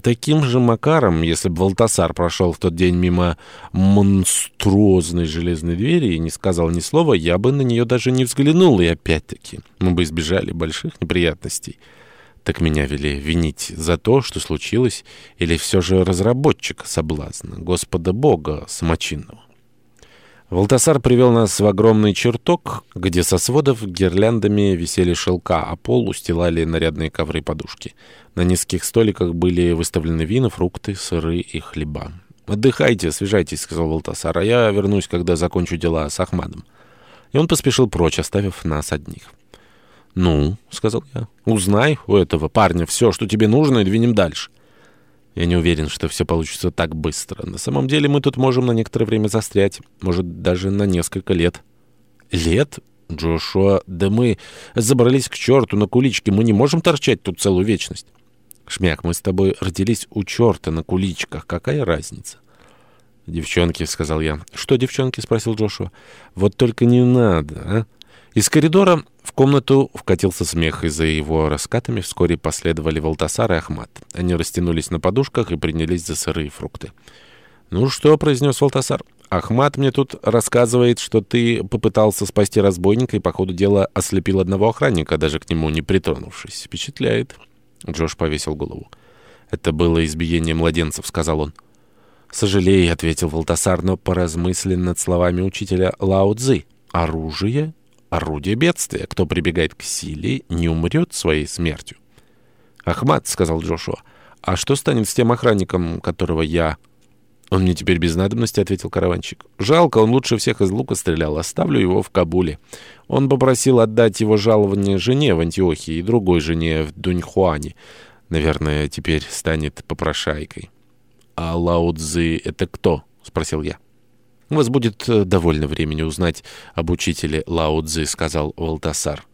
Таким же макаром, если бы Валтасар прошел в тот день мимо монструозной железной двери и не сказал ни слова, я бы на нее даже не взглянул, и опять-таки мы бы избежали больших неприятностей. Так меня вели винить за то, что случилось, или все же разработчик соблазна, Господа Бога самочинного. Валтасар привел нас в огромный чертог, где со сводов гирляндами висели шелка, а пол устилали нарядные ковры и подушки. На низких столиках были выставлены вина, фрукты, сыры и хлеба. «Отдыхайте, освежайтесь», — сказал Валтасар, — «а я вернусь, когда закончу дела с Ахмадом». И он поспешил прочь, оставив нас одних. «Ну», — сказал я, — «узнай у этого парня все, что тебе нужно, и двинем дальше». Я не уверен, что все получится так быстро. На самом деле мы тут можем на некоторое время застрять. Может, даже на несколько лет. Лет? Джошуа, да мы забрались к черту на куличке. Мы не можем торчать тут целую вечность. Шмяк, мы с тобой родились у черта на куличках. Какая разница? «Девчонки», — сказал я. «Что, девчонки?» — спросил Джошуа. «Вот только не надо, а?» Из коридора в комнату вкатился смех, и за его раскатами вскоре последовали Валтасар и Ахмат. Они растянулись на подушках и принялись за сырые фрукты. «Ну что?» — произнес Валтасар. «Ахмат мне тут рассказывает, что ты попытался спасти разбойника и по ходу дела ослепил одного охранника, даже к нему не притронувшись. Впечатляет». Джош повесил голову. «Это было избиение младенцев», — сказал он. «Сожалей», — ответил Валтасар, но поразмыслен над словами учителя Лао Цзы. «Оружие орудие бедствия. Кто прибегает к силе, не умрет своей смертью. «Ахмат», — сказал Джошуа, — «а что станет с тем охранником, которого я...» «Он мне теперь без надобности», — ответил караванщик. «Жалко, он лучше всех из лука стрелял. Оставлю его в Кабуле. Он попросил отдать его жалование жене в Антиохии и другой жене в Дуньхуане. Наверное, теперь станет попрошайкой». «А Лао это кто?» — спросил я. «У вас будет э, довольно времени узнать об учителе Лао Цзы», — сказал Валтасар.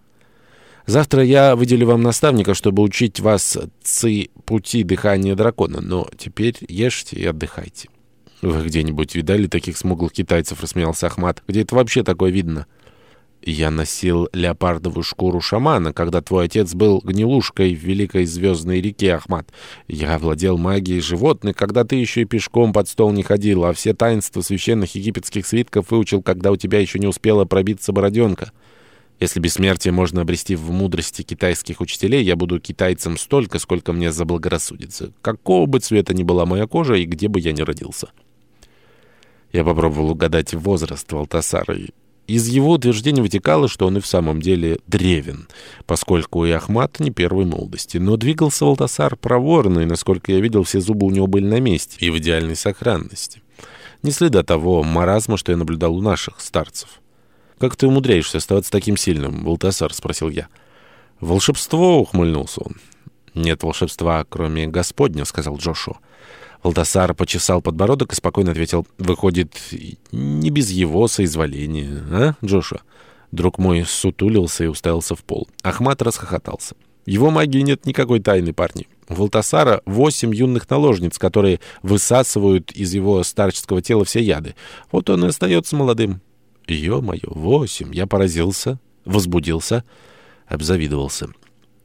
«Завтра я выделю вам наставника, чтобы учить вас ци пути дыхания дракона, но теперь ешьте и отдыхайте». «Вы где-нибудь видали таких смуглых китайцев?» — рассмеялся Ахмат. «Где это вообще такое видно?» Я носил леопардовую шкуру шамана, когда твой отец был гнилушкой в великой звездной реке Ахмат. Я владел магией животных, когда ты еще и пешком под стол не ходил, а все таинства священных египетских свитков выучил, когда у тебя еще не успела пробиться бороденка. Если бессмертие можно обрести в мудрости китайских учителей, я буду китайцем столько, сколько мне заблагорассудится. Какого бы цвета ни была моя кожа и где бы я ни родился. Я попробовал угадать возраст Валтасара из его утверждения вытекало, что он и в самом деле древен, поскольку и Ахмат не первой молодости. Но двигался Валтасар проворно, и, насколько я видел, все зубы у него были на месте и в идеальной сохранности. Не следа того маразма, что я наблюдал у наших старцев. «Как ты умудряешься оставаться таким сильным, Валтасар?» — спросил я. «Волшебство!» — ухмыльнулся он. «Нет волшебства, кроме Господня», — сказал Джошуа. Валтасар почесал подбородок и спокойно ответил, «Выходит, не без его соизволения, а, Джошуа?» Друг мой сутулился и уставился в пол. Ахмат расхохотался. «Его магии нет никакой тайны, парни. У Валтасара восемь юных наложниц, которые высасывают из его старческого тела все яды. Вот он и остается молодым». «Ё-моё, восемь!» Я поразился, возбудился, обзавидовался.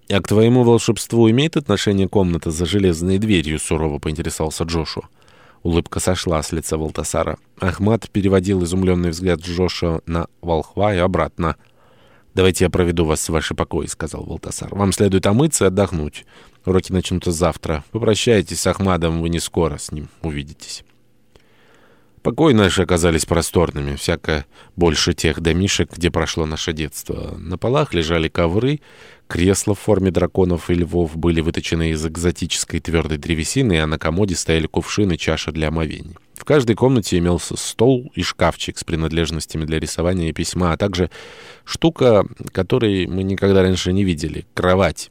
«А к твоему волшебству имеет отношение комната за железной дверью?» — сурово поинтересовался Джошу. Улыбка сошла с лица Валтасара. Ахмат переводил изумленный взгляд Джоша на волхва и обратно. «Давайте я проведу вас в ваши покои», — сказал Валтасар. «Вам следует омыться и отдохнуть. Уроки начнутся завтра. Попрощайтесь с Ахмадом, вы не скоро с ним увидитесь». Покои наши оказались просторными, всяко больше тех домишек, где прошло наше детство. На полах лежали ковры, кресла в форме драконов и львов были выточены из экзотической твердой древесины, а на комоде стояли кувшины чаша для омовений. В каждой комнате имелся стол и шкафчик с принадлежностями для рисования и письма, а также штука, которой мы никогда раньше не видели — кровать.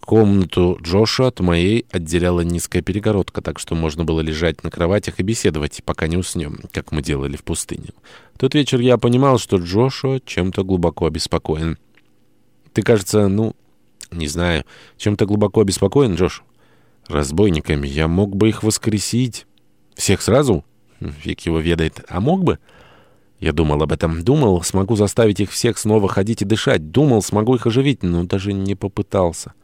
Комнату Джоша от моей отделяла низкая перегородка, так что можно было лежать на кроватях и беседовать, пока не уснем, как мы делали в пустыне. В тот вечер я понимал, что Джошуа чем-то глубоко обеспокоен. Ты, кажется, ну, не знаю, чем-то глубоко обеспокоен, Джош? Разбойниками. Я мог бы их воскресить. Всех сразу? Фиг его ведает. А мог бы? Я думал об этом. Думал, смогу заставить их всех снова ходить и дышать. Думал, смогу их оживить, но даже не попытался.